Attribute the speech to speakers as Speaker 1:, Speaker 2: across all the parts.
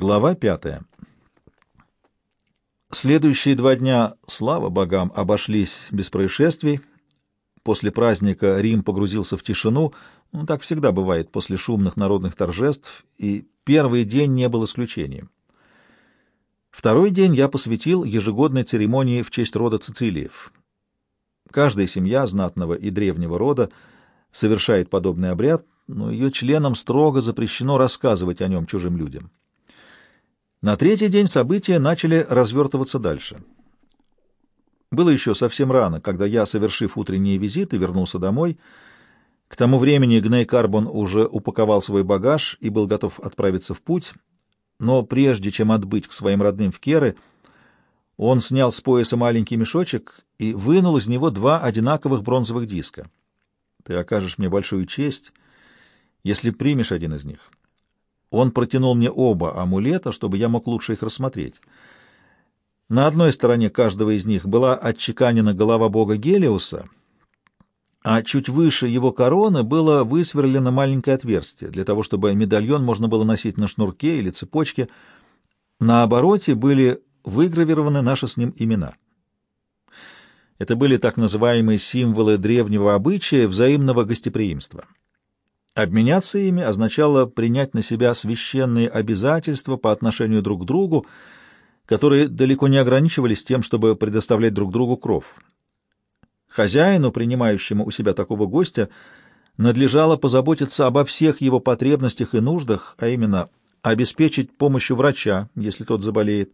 Speaker 1: Глава пятая. Следующие два дня, слава богам, обошлись без происшествий. После праздника Рим погрузился в тишину, ну, так всегда бывает после шумных народных торжеств, и первый день не был исключением. Второй день я посвятил ежегодной церемонии в честь рода Цицилиев. Каждая семья знатного и древнего рода совершает подобный обряд, но ее членам строго запрещено рассказывать о нем чужим людям. На третий день события начали развертываться дальше. Было еще совсем рано, когда я, совершив утренние визиты, вернулся домой. К тому времени Гней Карбон уже упаковал свой багаж и был готов отправиться в путь, но прежде чем отбыть к своим родным в Керы, он снял с пояса маленький мешочек и вынул из него два одинаковых бронзовых диска. Ты окажешь мне большую честь, если примешь один из них. Он протянул мне оба амулета, чтобы я мог лучше их рассмотреть. На одной стороне каждого из них была отчеканена голова бога Гелиуса, а чуть выше его короны было высверлено маленькое отверстие, для того, чтобы медальон можно было носить на шнурке или цепочке. На обороте были выгравированы наши с ним имена. Это были так называемые символы древнего обычая взаимного гостеприимства. Обменяться ими означало принять на себя священные обязательства по отношению друг к другу, которые далеко не ограничивались тем, чтобы предоставлять друг другу кров. Хозяину, принимающему у себя такого гостя, надлежало позаботиться обо всех его потребностях и нуждах, а именно обеспечить помощью врача, если тот заболеет,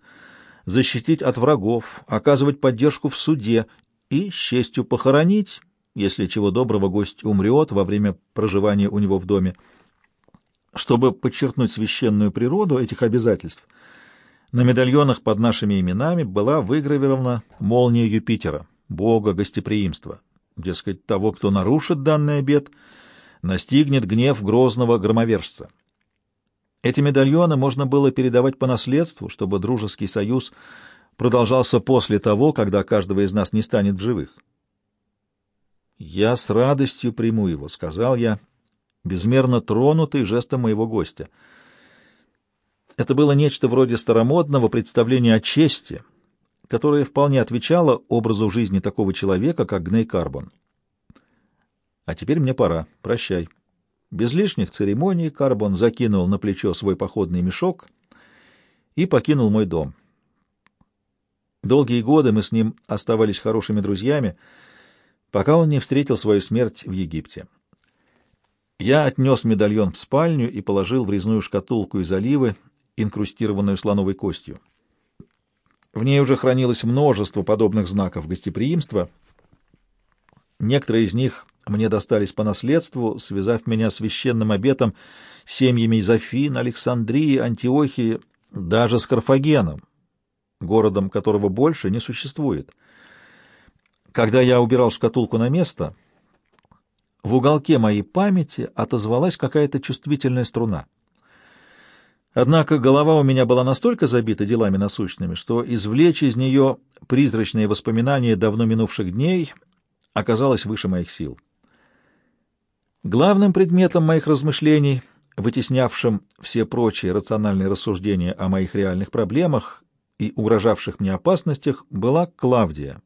Speaker 1: защитить от врагов, оказывать поддержку в суде и с честью похоронить, если чего доброго гость умрет во время проживания у него в доме. Чтобы подчеркнуть священную природу этих обязательств, на медальонах под нашими именами была выгравирована молния Юпитера, бога гостеприимства. Дескать, того, кто нарушит данный обет, настигнет гнев грозного громовержца. Эти медальоны можно было передавать по наследству, чтобы дружеский союз продолжался после того, когда каждого из нас не станет в живых. «Я с радостью приму его», — сказал я, безмерно тронутый жестом моего гостя. Это было нечто вроде старомодного представления о чести, которое вполне отвечало образу жизни такого человека, как Гней Карбон. «А теперь мне пора. Прощай». Без лишних церемоний Карбон закинул на плечо свой походный мешок и покинул мой дом. Долгие годы мы с ним оставались хорошими друзьями, пока он не встретил свою смерть в Египте. Я отнес медальон в спальню и положил в резную шкатулку из оливы, инкрустированную слоновой костью. В ней уже хранилось множество подобных знаков гостеприимства. Некоторые из них мне достались по наследству, связав меня священным обетом семьями из Александрии, Антиохии, даже с Карфагеном, городом которого больше не существует. Когда я убирал шкатулку на место, в уголке моей памяти отозвалась какая-то чувствительная струна. Однако голова у меня была настолько забита делами насущными, что извлечь из нее призрачные воспоминания давно минувших дней оказалось выше моих сил. Главным предметом моих размышлений, вытеснявшим все прочие рациональные рассуждения о моих реальных проблемах и угрожавших мне опасностях, была Клавдия.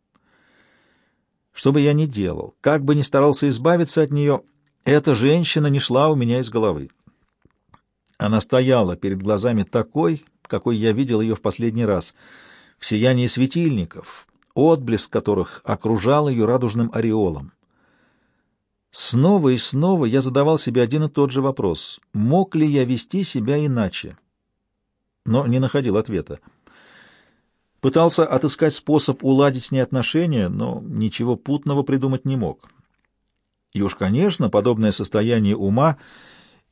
Speaker 1: Что бы я ни делал, как бы ни старался избавиться от нее, эта женщина не шла у меня из головы. Она стояла перед глазами такой, какой я видел ее в последний раз, в сиянии светильников, отблеск которых окружал ее радужным ореолом. Снова и снова я задавал себе один и тот же вопрос. Мог ли я вести себя иначе? Но не находил ответа. Пытался отыскать способ уладить с ней отношения, но ничего путного придумать не мог. И уж, конечно, подобное состояние ума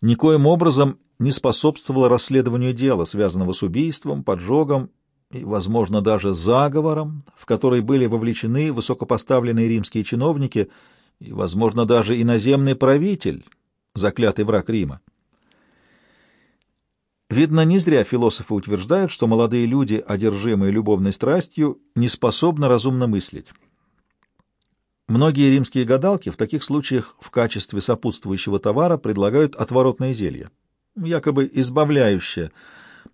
Speaker 1: никоим образом не способствовало расследованию дела, связанного с убийством, поджогом и, возможно, даже заговором, в который были вовлечены высокопоставленные римские чиновники и, возможно, даже иноземный правитель, заклятый враг Рима. Видно, не зря философы утверждают, что молодые люди, одержимые любовной страстью, не способны разумно мыслить. Многие римские гадалки в таких случаях в качестве сопутствующего товара предлагают отворотное зелье, якобы избавляющее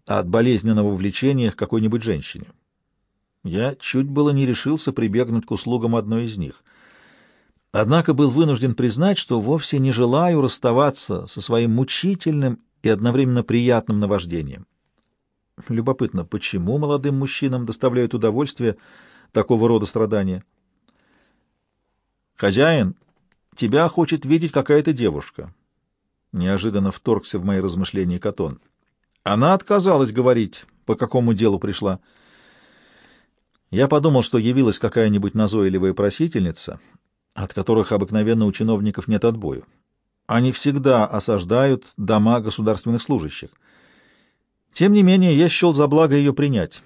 Speaker 1: от болезненного влечения к какой-нибудь женщине. Я чуть было не решился прибегнуть к услугам одной из них. Однако был вынужден признать, что вовсе не желаю расставаться со своим мучительным и одновременно приятным наваждением. Любопытно, почему молодым мужчинам доставляют удовольствие такого рода страдания? «Хозяин, тебя хочет видеть какая-то девушка», — неожиданно вторгся в мои размышления Катон. Она отказалась говорить, по какому делу пришла. Я подумал, что явилась какая-нибудь назойливая просительница, от которых обыкновенно у чиновников нет отбою. Они всегда осаждают дома государственных служащих. Тем не менее, я счел за благо ее принять,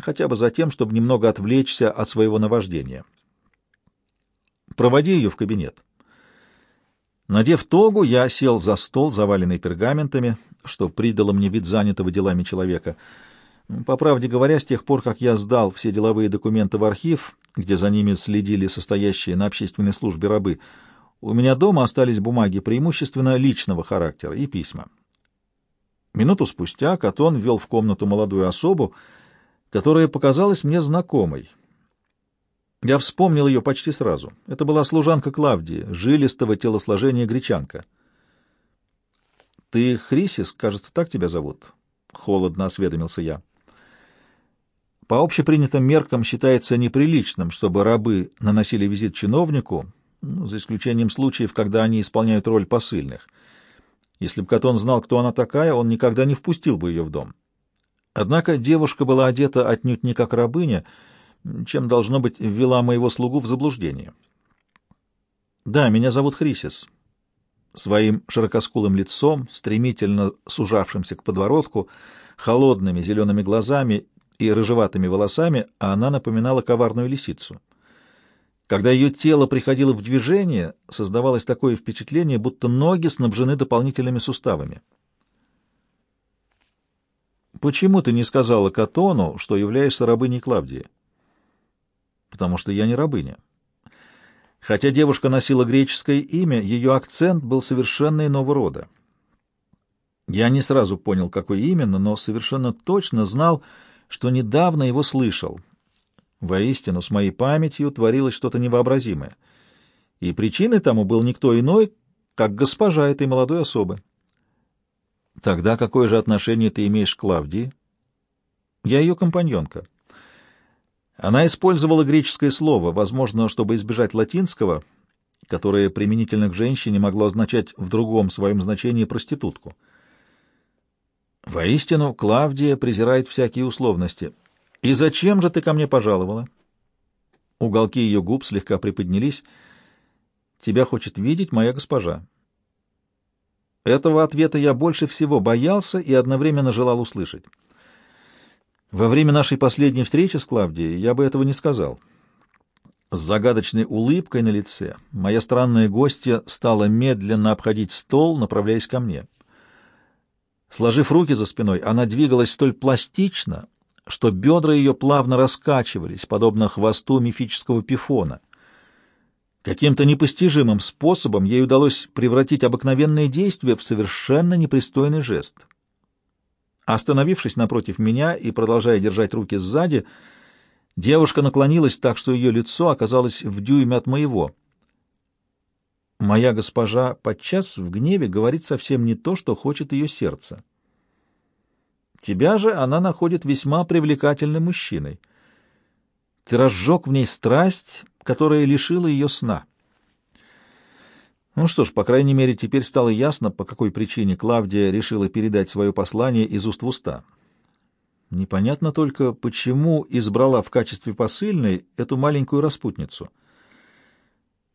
Speaker 1: хотя бы за тем, чтобы немного отвлечься от своего наваждения. Проводи ее в кабинет. Надев тогу, я сел за стол, заваленный пергаментами, что придало мне вид занятого делами человека. По правде говоря, с тех пор, как я сдал все деловые документы в архив, где за ними следили состоящие на общественной службе рабы, у меня дома остались бумаги преимущественно личного характера и письма. Минуту спустя Катон ввел в комнату молодую особу, которая показалась мне знакомой — я вспомнил ее почти сразу. Это была служанка Клавдии, жилистого телосложения гречанка. «Ты Хрисис, кажется, так тебя зовут?» — холодно осведомился я. По общепринятым меркам считается неприличным, чтобы рабы наносили визит чиновнику, за исключением случаев, когда они исполняют роль посыльных. Если бы Катон знал, кто она такая, он никогда не впустил бы ее в дом. Однако девушка была одета отнюдь не как рабыня — чем, должно быть, ввела моего слугу в заблуждение. «Да, меня зовут Хрисис». Своим широкоскулым лицом, стремительно сужавшимся к подворотку, холодными зелеными глазами и рыжеватыми волосами, она напоминала коварную лисицу. Когда ее тело приходило в движение, создавалось такое впечатление, будто ноги снабжены дополнительными суставами. «Почему ты не сказала Катону, что являешься рабыней Клавдии?» потому что я не рабыня. Хотя девушка носила греческое имя, ее акцент был совершенно иного рода. Я не сразу понял, какой именно, но совершенно точно знал, что недавно его слышал. Воистину, с моей памятью творилось что-то невообразимое. И причиной тому был никто иной, как госпожа этой молодой особы. Тогда какое же отношение ты имеешь к Клавдии? Я ее компаньонка. Она использовала греческое слово, возможно, чтобы избежать латинского, которое применительно к женщине могло означать в другом своем значении проститутку. Воистину, Клавдия презирает всякие условности. «И зачем же ты ко мне пожаловала?» Уголки ее губ слегка приподнялись. «Тебя хочет видеть моя госпожа». Этого ответа я больше всего боялся и одновременно желал услышать. Во время нашей последней встречи с Клавдией я бы этого не сказал. С загадочной улыбкой на лице моя странная гостья стала медленно обходить стол, направляясь ко мне. Сложив руки за спиной, она двигалась столь пластично, что бедра ее плавно раскачивались, подобно хвосту мифического пифона. Каким-то непостижимым способом ей удалось превратить обыкновенное действие в совершенно непристойный жест — Остановившись напротив меня и продолжая держать руки сзади, девушка наклонилась так, что ее лицо оказалось в дюйме от моего. Моя госпожа подчас в гневе говорит совсем не то, что хочет ее сердце. Тебя же она находит весьма привлекательным мужчиной. Ты разжег в ней страсть, которая лишила ее сна. Ну что ж, по крайней мере, теперь стало ясно, по какой причине Клавдия решила передать свое послание из уст в уста. Непонятно только, почему избрала в качестве посыльной эту маленькую распутницу.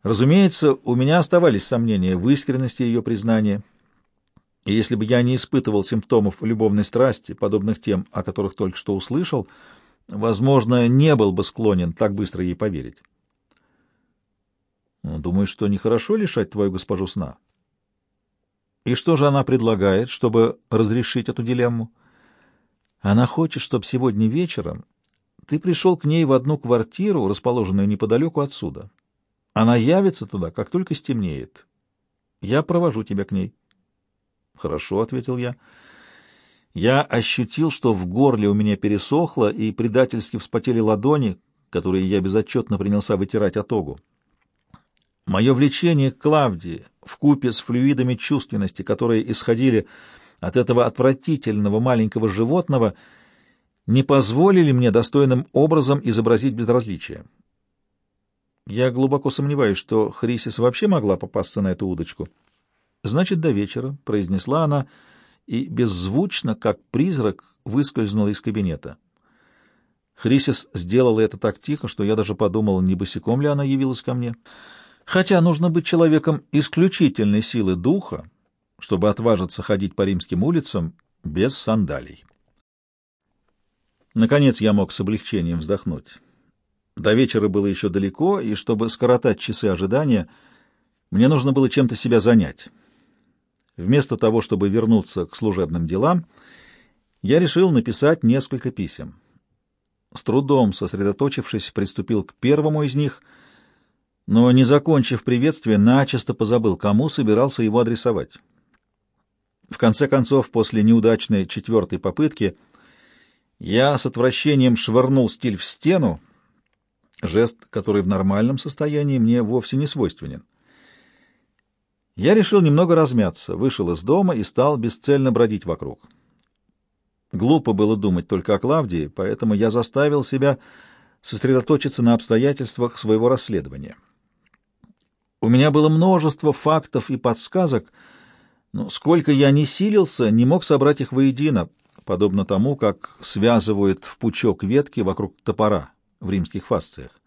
Speaker 1: Разумеется, у меня оставались сомнения в искренности ее признания, и если бы я не испытывал симптомов любовной страсти, подобных тем, о которых только что услышал, возможно, не был бы склонен так быстро ей поверить. Думаю, что нехорошо лишать твою госпожу сна. И что же она предлагает, чтобы разрешить эту дилемму? Она хочет, чтобы сегодня вечером ты пришел к ней в одну квартиру, расположенную неподалеку отсюда. Она явится туда, как только стемнеет. Я провожу тебя к ней. Хорошо, — ответил я. Я ощутил, что в горле у меня пересохло, и предательски вспотели ладони, которые я безотчетно принялся вытирать от огу. Мое влечение к Клавдии, вкупе с флюидами чувственности, которые исходили от этого отвратительного маленького животного, не позволили мне достойным образом изобразить безразличие. Я глубоко сомневаюсь, что Хрисис вообще могла попасться на эту удочку. «Значит, до вечера», — произнесла она, и беззвучно, как призрак, выскользнула из кабинета. Хрисис сделала это так тихо, что я даже подумал, не босиком ли она явилась ко мне. Хотя нужно быть человеком исключительной силы духа, чтобы отважиться ходить по римским улицам без сандалий. Наконец я мог с облегчением вздохнуть. До вечера было еще далеко, и чтобы скоротать часы ожидания, мне нужно было чем-то себя занять. Вместо того, чтобы вернуться к служебным делам, я решил написать несколько писем. С трудом сосредоточившись, приступил к первому из них, но, не закончив приветствие, начисто позабыл, кому собирался его адресовать. В конце концов, после неудачной четвертой попытки, я с отвращением швырнул стиль в стену, жест, который в нормальном состоянии мне вовсе не свойственен. Я решил немного размяться, вышел из дома и стал бесцельно бродить вокруг. Глупо было думать только о Клавдии, поэтому я заставил себя сосредоточиться на обстоятельствах своего расследования. У меня было множество фактов и подсказок, но сколько я не силился, не мог собрать их воедино, подобно тому, как связывают в пучок ветки вокруг топора в римских фасциях.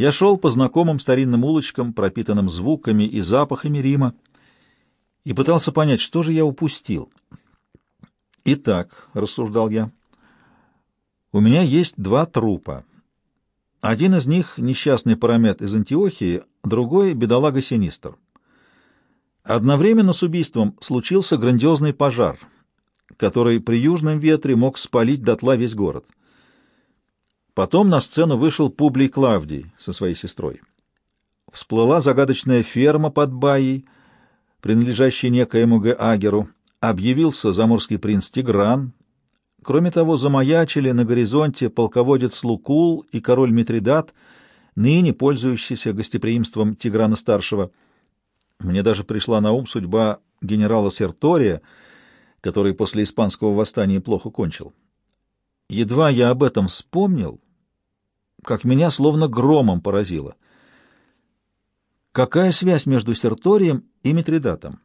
Speaker 1: Я шел по знакомым старинным улочкам, пропитанным звуками и запахами Рима, и пытался понять, что же я упустил. «Итак», — рассуждал я, — «у меня есть два трупа. Один из них — несчастный парамет из Антиохии, другой — бедолага Синистр. Одновременно с убийством случился грандиозный пожар, который при южном ветре мог спалить дотла весь город». Потом на сцену вышел Публий Клавдий со своей сестрой. Всплыла загадочная ферма под Баей, принадлежащая некоему Гаагеру. Объявился заморский принц Тигран. Кроме того, замаячили на горизонте полководец Лукул и король Митридат, ныне пользующийся гостеприимством Тиграна-старшего. Мне даже пришла на ум судьба генерала Сертория, который после испанского восстания плохо кончил. Едва я об этом вспомнил, как меня словно громом поразило. Какая связь между Серторием и Митридатом?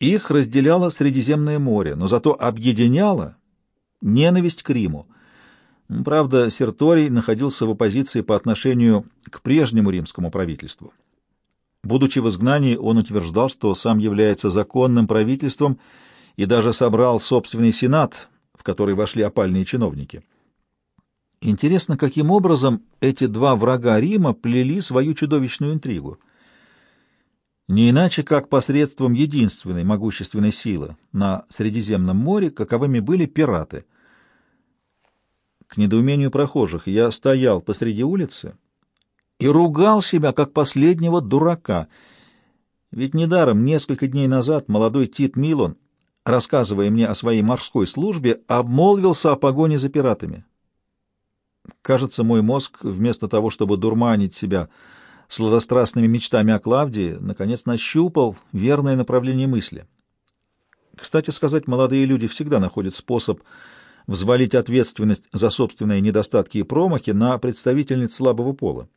Speaker 1: Их разделяло Средиземное море, но зато объединяло ненависть к Риму. Правда, Серторий находился в оппозиции по отношению к прежнему римскому правительству. Будучи в изгнании, он утверждал, что сам является законным правительством и даже собрал собственный сенат, который вошли опальные чиновники. Интересно, каким образом эти два врага Рима плели свою чудовищную интригу? Не иначе, как посредством единственной могущественной силы на Средиземном море, каковыми были пираты. К недоумению прохожих я стоял посреди улицы и ругал себя, как последнего дурака. Ведь недаром несколько дней назад молодой Тит Милон рассказывая мне о своей морской службе, обмолвился о погоне за пиратами. Кажется, мой мозг, вместо того, чтобы дурманить себя сладострастными мечтами о Клавдии, наконец нащупал верное направление мысли. Кстати сказать, молодые люди всегда находят способ взвалить ответственность за собственные недостатки и промахи на представительниц слабого пола.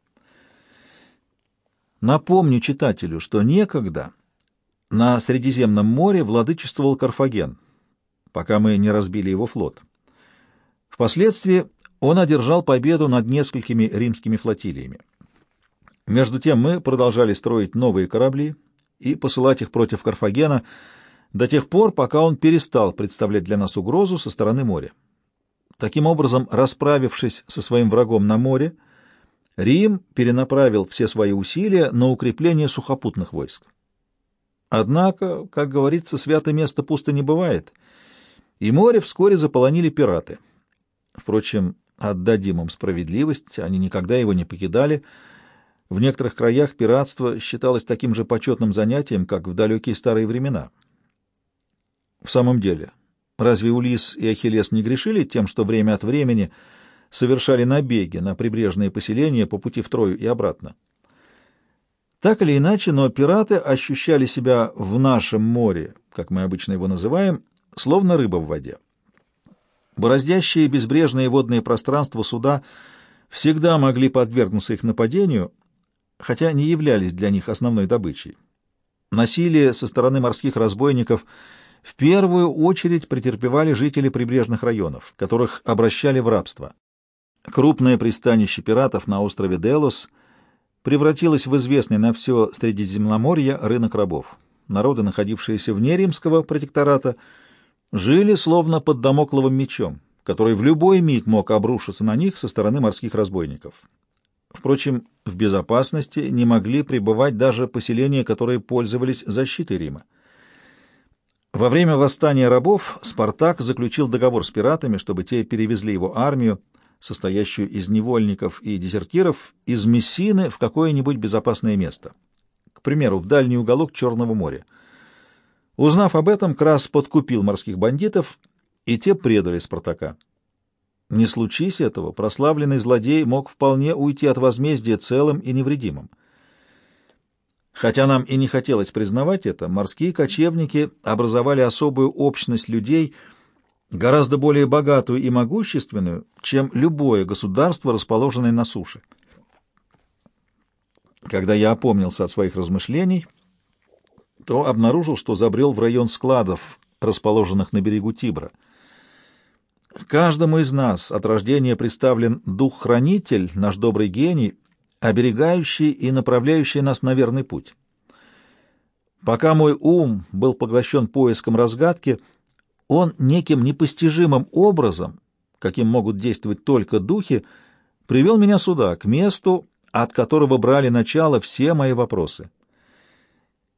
Speaker 1: Напомню читателю, что некогда на Средиземном море владычествовал Карфаген, пока мы не разбили его флот. Впоследствии он одержал победу над несколькими римскими флотилиями. Между тем мы продолжали строить новые корабли и посылать их против Карфагена до тех пор, пока он перестал представлять для нас угрозу со стороны моря. Таким образом, расправившись со своим врагом на море, Рим перенаправил все свои усилия на укрепление сухопутных войск. Однако, как говорится, святое место пусто не бывает, и море вскоре заполонили пираты. Впрочем, отдадим им справедливость, они никогда его не покидали. В некоторых краях пиратство считалось таким же почетным занятием, как в далекие старые времена. В самом деле, разве Улис и Ахиллес не грешили тем, что время от времени совершали набеги на прибрежные поселения по пути в Трою и обратно? Так или иначе, но пираты ощущали себя в нашем море, как мы обычно его называем, словно рыба в воде. Бороздящие безбрежные водные пространства суда всегда могли подвергнуться их нападению, хотя не являлись для них основной добычей. Насилие со стороны морских разбойников в первую очередь претерпевали жители прибрежных районов, которых обращали в рабство. Крупное пристанище пиратов на острове Делос превратилось в известный на все Средиземноморье рынок рабов. Народы, находившиеся вне римского протектората, жили словно под домокловым мечом, который в любой миг мог обрушиться на них со стороны морских разбойников. Впрочем, в безопасности не могли пребывать даже поселения, которые пользовались защитой Рима. Во время восстания рабов Спартак заключил договор с пиратами, чтобы те перевезли его армию, состоящую из невольников и дезертиров, из Мессины в какое-нибудь безопасное место. К примеру, в дальний уголок Черного моря. Узнав об этом, Крас подкупил морских бандитов, и те предали Спартака. Не случись этого, прославленный злодей мог вполне уйти от возмездия целым и невредимым. Хотя нам и не хотелось признавать это, морские кочевники образовали особую общность людей, гораздо более богатую и могущественную, чем любое государство, расположенное на суше. Когда я опомнился от своих размышлений, то обнаружил, что забрел в район складов, расположенных на берегу Тибра — Каждому из нас от рождения представлен дух-хранитель, наш добрый гений, оберегающий и направляющий нас на верный путь. Пока мой ум был поглощен поиском разгадки, он неким непостижимым образом, каким могут действовать только духи, привел меня сюда, к месту, от которого брали начало все мои вопросы.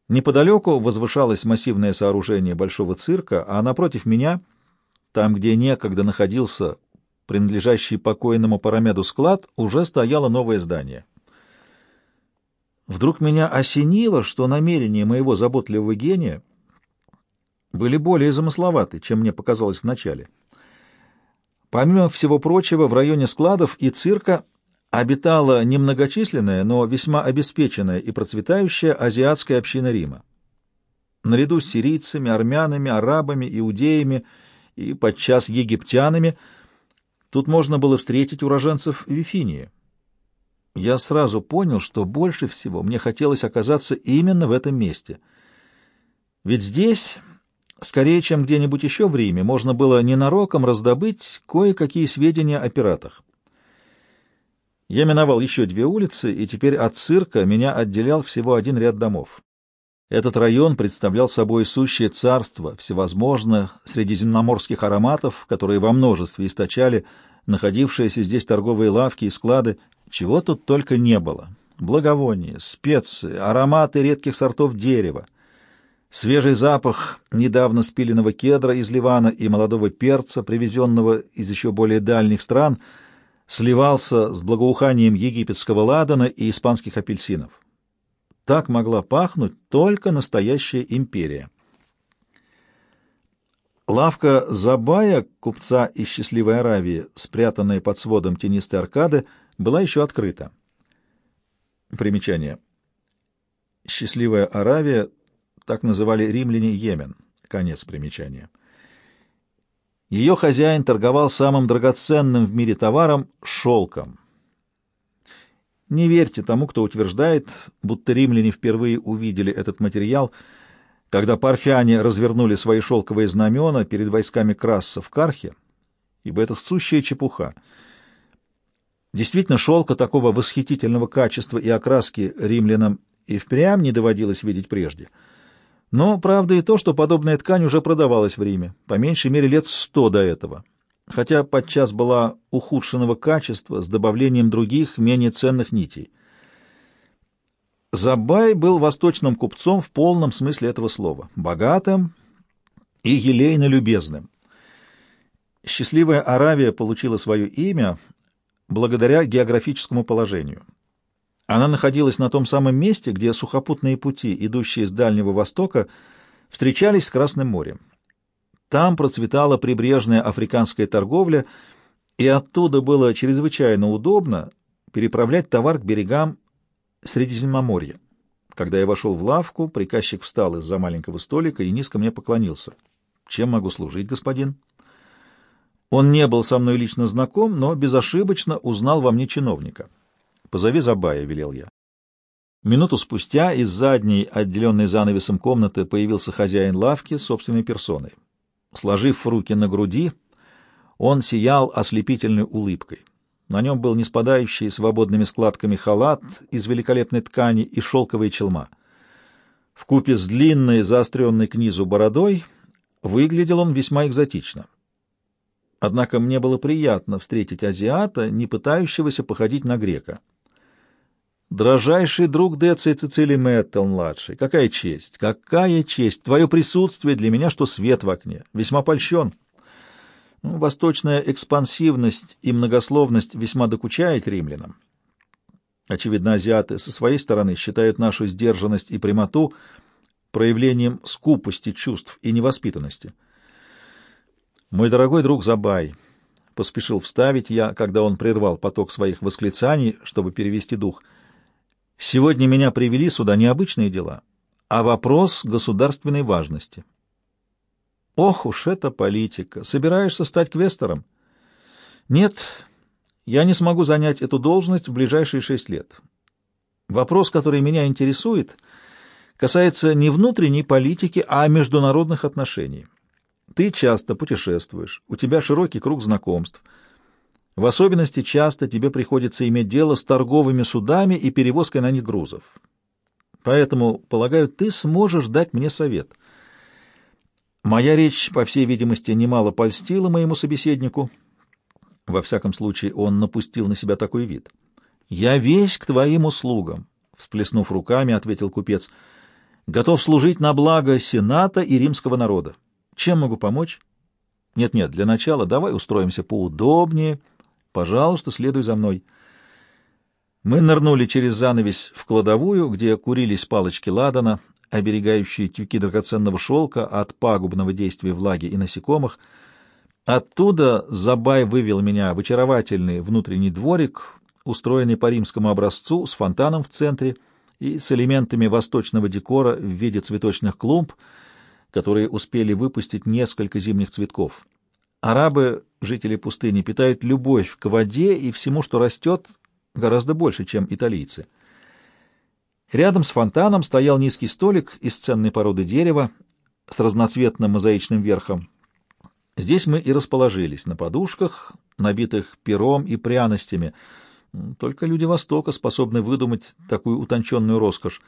Speaker 1: Неподалеку возвышалось массивное сооружение большого цирка, а напротив меня — там, где некогда находился принадлежащий покойному Парамеду склад, уже стояло новое здание. Вдруг меня осенило, что намерения моего заботливого гения были более замысловаты, чем мне показалось вначале. Помимо всего прочего, в районе складов и цирка обитала немногочисленная, но весьма обеспеченная и процветающая азиатская община Рима. Наряду с сирийцами, армянами, арабами, иудеями — и подчас египтянами, тут можно было встретить уроженцев Вифинии. Я сразу понял, что больше всего мне хотелось оказаться именно в этом месте. Ведь здесь, скорее, чем где-нибудь еще в Риме, можно было ненароком раздобыть кое-какие сведения о пиратах. Я миновал еще две улицы, и теперь от цирка меня отделял всего один ряд домов. Этот район представлял собой сущее царство всевозможных средиземноморских ароматов, которые во множестве источали находившиеся здесь торговые лавки и склады, чего тут только не было. Благовония, специи, ароматы редких сортов дерева, свежий запах недавно спиленного кедра из Ливана и молодого перца, привезенного из еще более дальних стран, сливался с благоуханием египетского ладана и испанских апельсинов. Так могла пахнуть только настоящая империя. Лавка Забая, купца из счастливой Аравии, спрятанная под сводом тенистой аркады, была еще открыта. Примечание. Счастливая Аравия, так называли римляне Йемен. Конец примечания. Ее хозяин торговал самым драгоценным в мире товаром — шелком. Не верьте тому, кто утверждает, будто римляне впервые увидели этот материал, когда парфяне развернули свои шелковые знамена перед войсками Краса в Кархе, ибо это сущая чепуха. Действительно, шелка такого восхитительного качества и окраски римлянам и впрямь не доводилось видеть прежде. Но правда и то, что подобная ткань уже продавалась в Риме, по меньшей мере лет сто до этого хотя подчас была ухудшенного качества с добавлением других, менее ценных нитей. Забай был восточным купцом в полном смысле этого слова, богатым и елейно-любезным. Счастливая Аравия получила свое имя благодаря географическому положению. Она находилась на том самом месте, где сухопутные пути, идущие с Дальнего Востока, встречались с Красным морем. Там процветала прибрежная африканская торговля, и оттуда было чрезвычайно удобно переправлять товар к берегам Средиземноморья. Когда я вошел в лавку, приказчик встал из-за маленького столика и низко мне поклонился. «Чем могу служить, господин?» Он не был со мной лично знаком, но безошибочно узнал во мне чиновника. «Позови Забая», — велел я. Минуту спустя из задней, отделенной занавесом комнаты, появился хозяин лавки собственной персоной. Сложив руки на груди, он сиял ослепительной улыбкой. На нем был не спадающий свободными складками халат из великолепной ткани и шелковая челма. В купе с длинной, заостренной к низу бородой выглядел он весьма экзотично. Однако мне было приятно встретить азиата, не пытающегося походить на грека. «Дрожайший друг Деци Цицилий Мэттл-младший, какая честь, какая честь! Твое присутствие для меня, что свет в окне. Весьма польщен». Восточная экспансивность и многословность весьма докучает римлянам. Очевидно, азиаты со своей стороны считают нашу сдержанность и прямоту проявлением скупости чувств и невоспитанности. «Мой дорогой друг Забай», — поспешил вставить я, когда он прервал поток своих восклицаний, чтобы перевести дух, — «сегодня меня привели сюда необычные дела, а вопрос государственной важности». Ох уж эта политика! Собираешься стать квестором? Нет, я не смогу занять эту должность в ближайшие шесть лет. Вопрос, который меня интересует, касается не внутренней политики, а международных отношений. Ты часто путешествуешь, у тебя широкий круг знакомств. В особенности часто тебе приходится иметь дело с торговыми судами и перевозкой на них грузов. Поэтому, полагаю, ты сможешь дать мне совет — Моя речь, по всей видимости, немало польстила моему собеседнику. Во всяком случае, он напустил на себя такой вид. «Я весь к твоим услугам», — всплеснув руками, ответил купец. «Готов служить на благо Сената и римского народа. Чем могу помочь?» «Нет-нет, для начала давай устроимся поудобнее. Пожалуйста, следуй за мной». Мы нырнули через занавесь в кладовую, где курились палочки ладана, оберегающие тюки драгоценного шелка от пагубного действия влаги и насекомых. Оттуда Забай вывел меня в очаровательный внутренний дворик, устроенный по римскому образцу, с фонтаном в центре и с элементами восточного декора в виде цветочных клумб, которые успели выпустить несколько зимних цветков. Арабы, жители пустыни, питают любовь к воде и всему, что растет, гораздо больше, чем италийцы. Рядом с фонтаном стоял низкий столик из ценной породы дерева с разноцветным мозаичным верхом. Здесь мы и расположились на подушках, набитых пером и пряностями. Только люди Востока способны выдумать такую утонченную роскошь.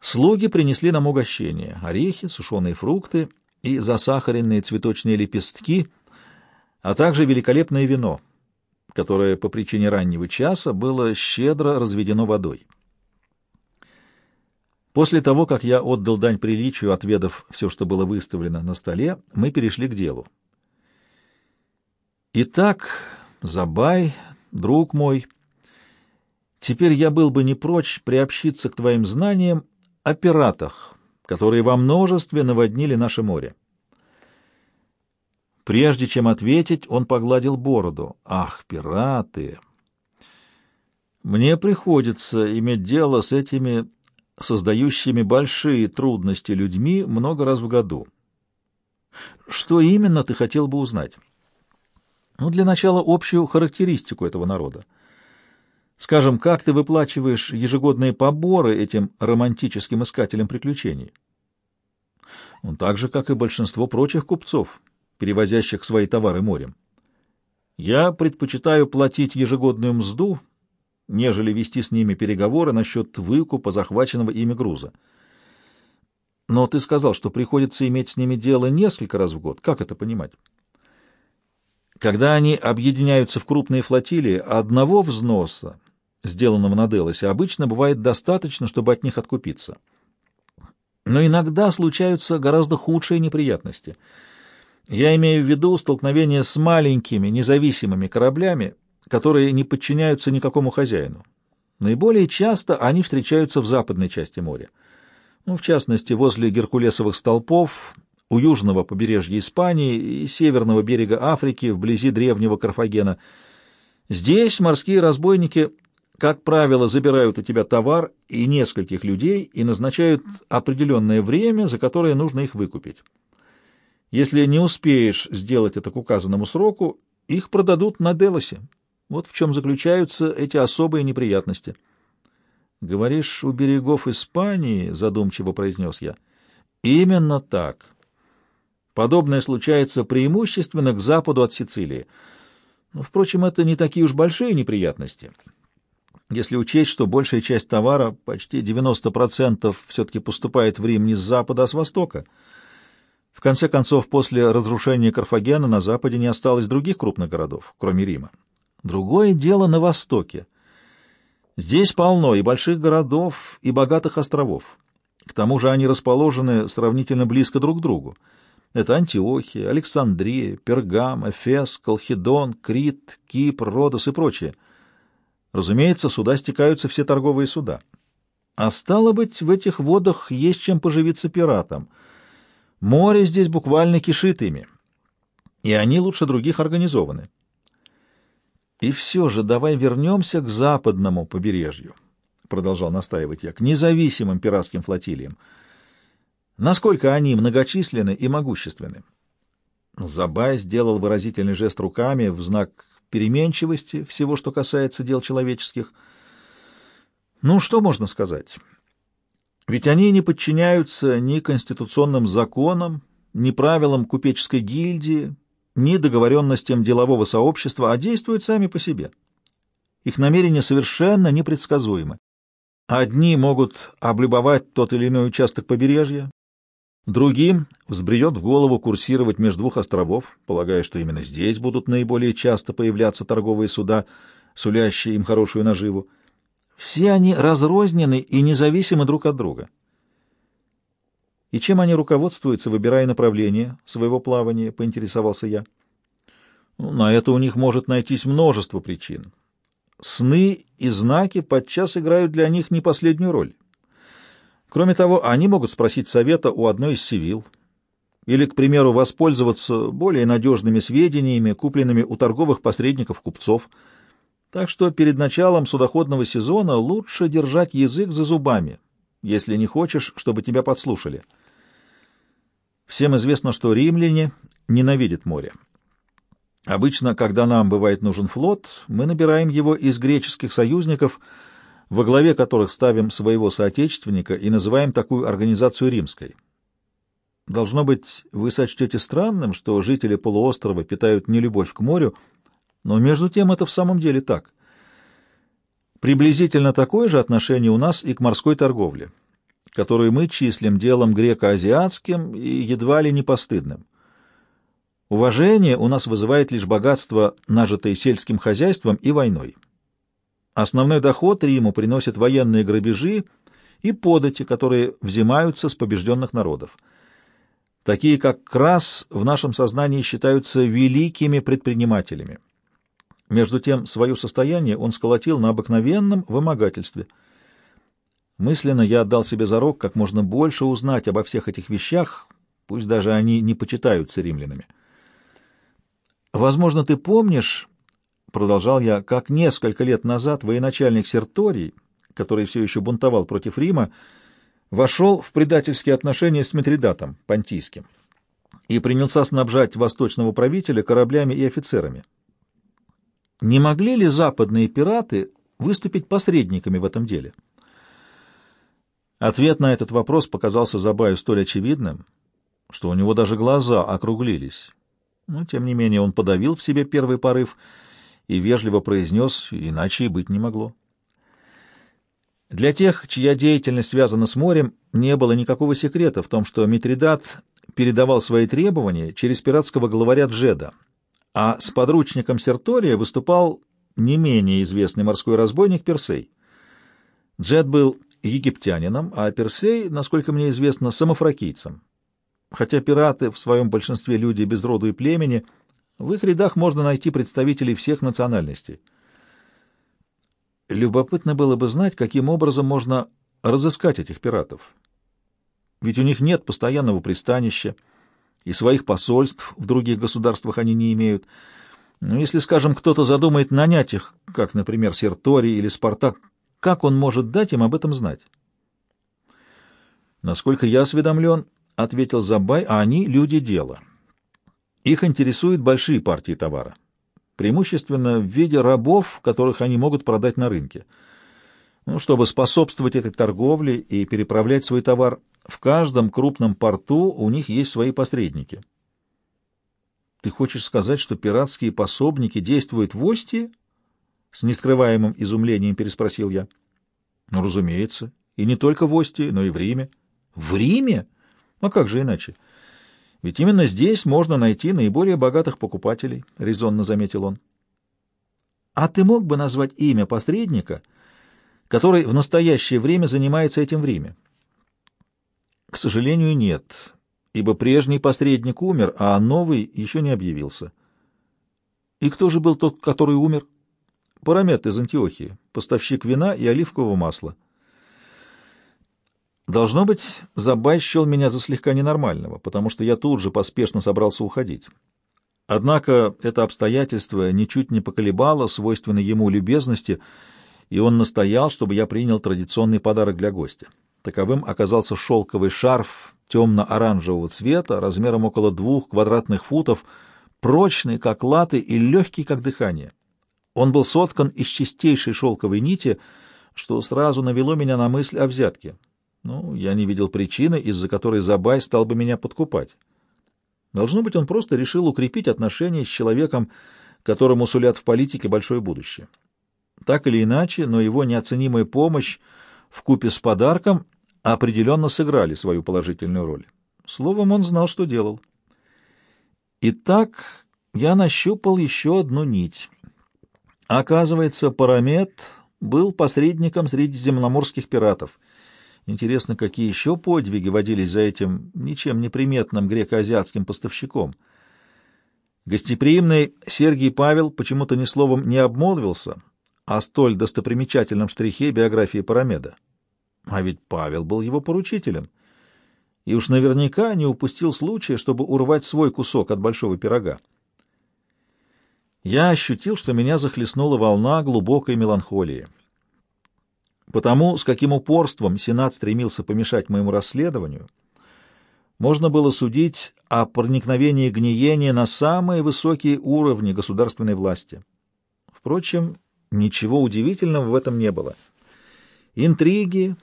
Speaker 1: Слуги принесли нам угощения — орехи, сушеные фрукты и засахаренные цветочные лепестки, а также великолепное вино, которое по причине раннего часа было щедро разведено водой. После того, как я отдал дань приличию, отведав все, что было выставлено на столе, мы перешли к делу. Итак, Забай, друг мой, теперь я был бы не прочь приобщиться к твоим знаниям о пиратах, которые во множестве наводнили наше море. Прежде чем ответить, он погладил бороду. Ах, пираты! Мне приходится иметь дело с этими создающими большие трудности людьми много раз в году. Что именно ты хотел бы узнать? Ну, для начала общую характеристику этого народа. Скажем, как ты выплачиваешь ежегодные поборы этим романтическим искателям приключений? Ну, так же, как и большинство прочих купцов, перевозящих свои товары морем. Я предпочитаю платить ежегодную мзду нежели вести с ними переговоры насчет выкупа захваченного ими груза. Но ты сказал, что приходится иметь с ними дело несколько раз в год. Как это понимать? Когда они объединяются в крупные флотилии, одного взноса, сделанного на Делосе, обычно бывает достаточно, чтобы от них откупиться. Но иногда случаются гораздо худшие неприятности. Я имею в виду столкновение с маленькими независимыми кораблями, которые не подчиняются никакому хозяину. Наиболее часто они встречаются в западной части моря. Ну, в частности, возле Геркулесовых столпов, у южного побережья Испании и северного берега Африки, вблизи древнего Карфагена. Здесь морские разбойники, как правило, забирают у тебя товар и нескольких людей и назначают определенное время, за которое нужно их выкупить. Если не успеешь сделать это к указанному сроку, их продадут на Делосе. Вот в чем заключаются эти особые неприятности. — Говоришь, у берегов Испании, — задумчиво произнес я. — Именно так. Подобное случается преимущественно к западу от Сицилии. Но, впрочем, это не такие уж большие неприятности. Если учесть, что большая часть товара, почти 90%, все-таки поступает в Рим не с запада, а с востока. В конце концов, после разрушения Карфагена на западе не осталось других крупных городов, кроме Рима. Другое дело на востоке. Здесь полно и больших городов, и богатых островов. К тому же они расположены сравнительно близко друг к другу. Это Антиохия, Александрия, Пергам, Эфес, Колхидон, Крит, Кипр, Родос и прочее. Разумеется, сюда стекаются все торговые суда. А стало быть, в этих водах есть чем поживиться пиратам. Море здесь буквально кишит ими, и они лучше других организованы. И все же давай вернемся к западному побережью, — продолжал настаивать я, — к независимым пиратским флотилиям. Насколько они многочисленны и могущественны? Забай сделал выразительный жест руками в знак переменчивости всего, что касается дел человеческих. Ну, что можно сказать? Ведь они не подчиняются ни конституционным законам, ни правилам купеческой гильдии, ни договоренностям делового сообщества, а действуют сами по себе. Их намерения совершенно непредсказуемы. Одни могут облюбовать тот или иной участок побережья, Другим взбредет в голову курсировать между двух островов, полагая, что именно здесь будут наиболее часто появляться торговые суда, сулящие им хорошую наживу. Все они разрознены и независимы друг от друга. И чем они руководствуются, выбирая направление своего плавания, поинтересовался я. Ну, на это у них может найтись множество причин. Сны и знаки подчас играют для них не последнюю роль. Кроме того, они могут спросить совета у одной из сивил, или, к примеру, воспользоваться более надежными сведениями, купленными у торговых посредников-купцов. Так что перед началом судоходного сезона лучше держать язык за зубами, если не хочешь, чтобы тебя подслушали. Всем известно, что римляне ненавидят море. Обычно, когда нам бывает нужен флот, мы набираем его из греческих союзников – во главе которых ставим своего соотечественника и называем такую организацию римской. Должно быть, вы сочтете странным, что жители полуострова питают нелюбовь к морю, но между тем это в самом деле так. Приблизительно такое же отношение у нас и к морской торговле, которую мы числим делом греко-азиатским и едва ли не постыдным. Уважение у нас вызывает лишь богатство, нажитое сельским хозяйством и войной. Основной доход Риму приносят военные грабежи и подати, которые взимаются с побежденных народов. Такие как Крас в нашем сознании считаются великими предпринимателями. Между тем, свое состояние он сколотил на обыкновенном вымогательстве. Мысленно я отдал себе зарок как можно больше узнать обо всех этих вещах, пусть даже они не почитаются римлянами. Возможно, ты помнишь продолжал я, как несколько лет назад военачальник Серторий, который все еще бунтовал против Рима, вошел в предательские отношения с Митридатом Понтийским и принялся снабжать восточного правителя кораблями и офицерами. Не могли ли западные пираты выступить посредниками в этом деле? Ответ на этот вопрос показался Забаю столь очевидным, что у него даже глаза округлились. Но, тем не менее, он подавил в себе первый порыв — и вежливо произнес, иначе и быть не могло. Для тех, чья деятельность связана с морем, не было никакого секрета в том, что Митридат передавал свои требования через пиратского главаря Джеда, а с подручником Сертория выступал не менее известный морской разбойник Персей. Джед был египтянином, а Персей, насколько мне известно, самофракийцем. Хотя пираты в своем большинстве люди без роду и племени — в их рядах можно найти представителей всех национальностей. Любопытно было бы знать, каким образом можно разыскать этих пиратов. Ведь у них нет постоянного пристанища, и своих посольств в других государствах они не имеют. Но если, скажем, кто-то задумает нанять их, как, например, Серторий или Спартак, как он может дать им об этом знать? Насколько я осведомлен, — ответил Забай, — а они — люди дела. Их интересуют большие партии товара, преимущественно в виде рабов, которых они могут продать на рынке. Ну, чтобы способствовать этой торговле и переправлять свой товар, в каждом крупном порту у них есть свои посредники. Ты хочешь сказать, что пиратские пособники действуют в Остии? С нескрываемым изумлением переспросил я. Ну, разумеется. И не только в Остии, но и в Риме. В Риме? А как же иначе? Ведь именно здесь можно найти наиболее богатых покупателей, резонно заметил он. А ты мог бы назвать имя посредника, который в настоящее время занимается этим в Риме? К сожалению, нет, ибо прежний посредник умер, а новый еще не объявился. И кто же был тот, который умер? Парамет из Антиохии, поставщик вина и оливкового масла. Должно быть, Забай меня за слегка ненормального, потому что я тут же поспешно собрался уходить. Однако это обстоятельство ничуть не поколебало свойственной ему любезности, и он настоял, чтобы я принял традиционный подарок для гостя. Таковым оказался шелковый шарф темно-оранжевого цвета, размером около двух квадратных футов, прочный, как латы, и легкий, как дыхание. Он был соткан из чистейшей шелковой нити, что сразу навело меня на мысль о взятке. Ну, я не видел причины, из-за которой Забай стал бы меня подкупать. Должно быть, он просто решил укрепить отношения с человеком, которому сулят в политике большое будущее. Так или иначе, но его неоценимая помощь в купе с подарком определенно сыграли свою положительную роль. Словом, он знал, что делал. Итак, я нащупал еще одну нить. Оказывается, Парамет был посредником среди земноморских пиратов — Интересно, какие еще подвиги водились за этим ничем не приметным греко-азиатским поставщиком. Гостеприимный Сергий Павел почему-то ни словом не обмолвился о столь достопримечательном штрихе биографии Парамеда. А ведь Павел был его поручителем, и уж наверняка не упустил случая, чтобы урвать свой кусок от большого пирога. Я ощутил, что меня захлестнула волна глубокой меланхолии. Потому, с каким упорством Сенат стремился помешать моему расследованию, можно было судить о проникновении гниения на самые высокие уровни государственной власти. Впрочем, ничего удивительного в этом не было. Интриги,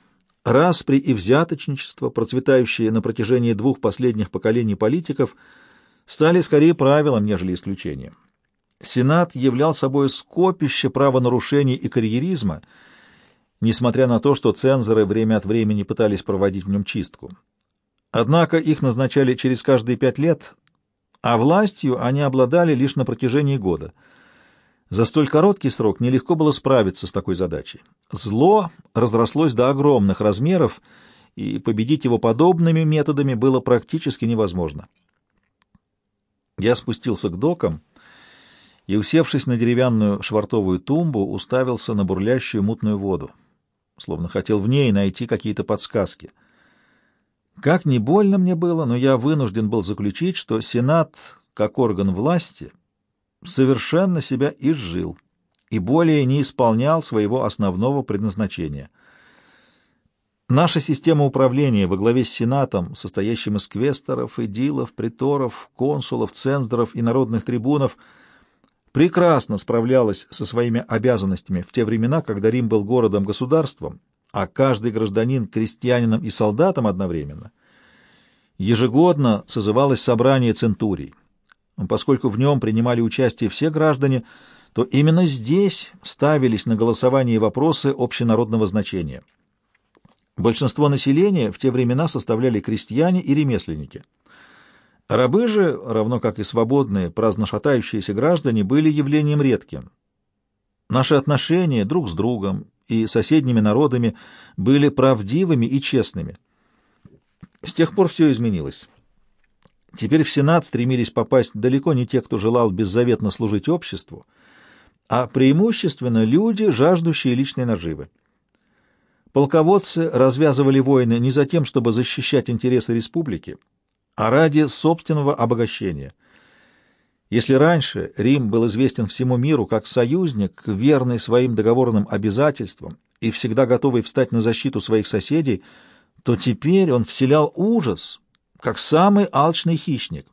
Speaker 1: распри и взяточничество, процветающие на протяжении двух последних поколений политиков, стали скорее правилом, нежели исключением. Сенат являл собой скопище правонарушений и карьеризма — несмотря на то, что цензоры время от времени пытались проводить в нем чистку. Однако их назначали через каждые пять лет, а властью они обладали лишь на протяжении года. За столь короткий срок нелегко было справиться с такой задачей. Зло разрослось до огромных размеров, и победить его подобными методами было практически невозможно. Я спустился к докам и, усевшись на деревянную швартовую тумбу, уставился на бурлящую мутную воду словно хотел в ней найти какие-то подсказки. Как ни больно мне было, но я вынужден был заключить, что Сенат, как орган власти, совершенно себя изжил и более не исполнял своего основного предназначения. Наша система управления во главе с Сенатом, состоящим из квесторов, эдилов, приторов, консулов, цензоров и народных трибунов — прекрасно справлялась со своими обязанностями в те времена, когда Рим был городом-государством, а каждый гражданин крестьянином и солдатом одновременно. Ежегодно созывалось собрание центурий. Поскольку в нем принимали участие все граждане, то именно здесь ставились на голосование вопросы общенародного значения. Большинство населения в те времена составляли крестьяне и ремесленники – Рабы же, равно как и свободные, праздно шатающиеся граждане, были явлением редким. Наши отношения друг с другом и соседними народами были правдивыми и честными. С тех пор все изменилось. Теперь в Сенат стремились попасть далеко не те, кто желал беззаветно служить обществу, а преимущественно люди, жаждущие личной наживы. Полководцы развязывали войны не за тем, чтобы защищать интересы республики, а ради собственного обогащения. Если раньше Рим был известен всему миру как союзник, верный своим договорным обязательствам и всегда готовый встать на защиту своих соседей, то теперь он вселял ужас, как самый алчный хищник.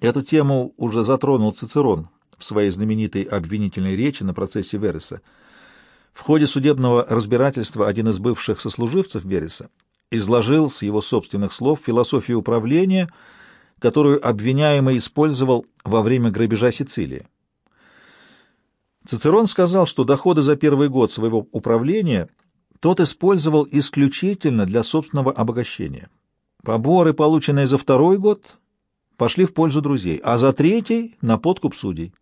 Speaker 1: Эту тему уже затронул Цицерон в своей знаменитой обвинительной речи на процессе Вереса. В ходе судебного разбирательства один из бывших сослуживцев Вереса изложил с его собственных слов философию управления, которую обвиняемый использовал во время грабежа Сицилии. Цицерон сказал, что доходы за первый год своего управления тот использовал исключительно для собственного обогащения. Поборы, полученные за второй год, пошли в пользу друзей, а за третий — на подкуп судей.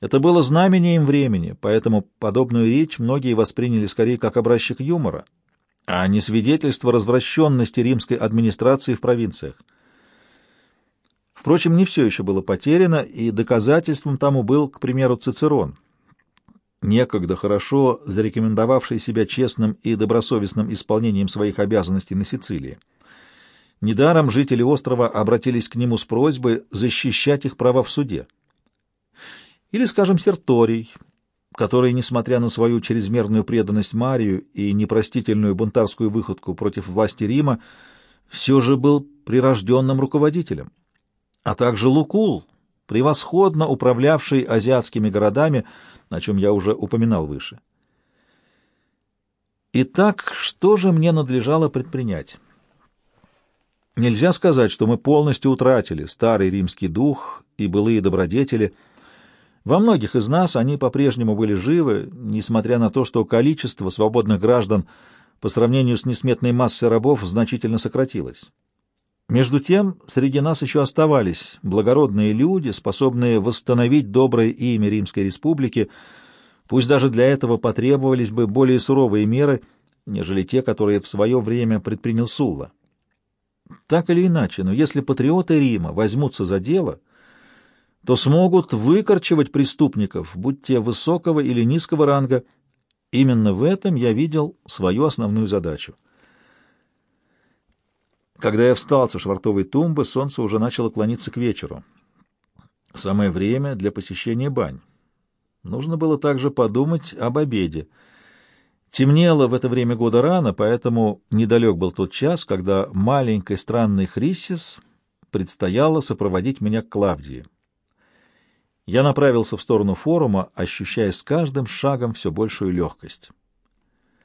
Speaker 1: Это было знамением времени, поэтому подобную речь многие восприняли скорее как образчик юмора, а не свидетельство развращенности римской администрации в провинциях. Впрочем, не все еще было потеряно, и доказательством тому был, к примеру, Цицерон, некогда хорошо зарекомендовавший себя честным и добросовестным исполнением своих обязанностей на Сицилии. Недаром жители острова обратились к нему с просьбой защищать их права в суде. Или, скажем, Серторий, который, несмотря на свою чрезмерную преданность Марию и непростительную бунтарскую выходку против власти Рима, все же был прирожденным руководителем, а также Лукул, превосходно управлявший азиатскими городами, о чем я уже упоминал выше. Итак, что же мне надлежало предпринять? Нельзя сказать, что мы полностью утратили старый римский дух и былые добродетели — во многих из нас они по-прежнему были живы, несмотря на то, что количество свободных граждан по сравнению с несметной массой рабов значительно сократилось. Между тем, среди нас еще оставались благородные люди, способные восстановить доброе имя Римской Республики, пусть даже для этого потребовались бы более суровые меры, нежели те, которые в свое время предпринял Сулла. Так или иначе, но если патриоты Рима возьмутся за дело — то смогут выкорчевать преступников, будь те высокого или низкого ранга. Именно в этом я видел свою основную задачу. Когда я встал со швартовой тумбы, солнце уже начало клониться к вечеру. Самое время для посещения бань. Нужно было также подумать об обеде. Темнело в это время года рано, поэтому недалек был тот час, когда маленькой странной Хриссис предстояло сопроводить меня к Клавдии. Я направился в сторону форума, ощущая с каждым шагом все большую легкость.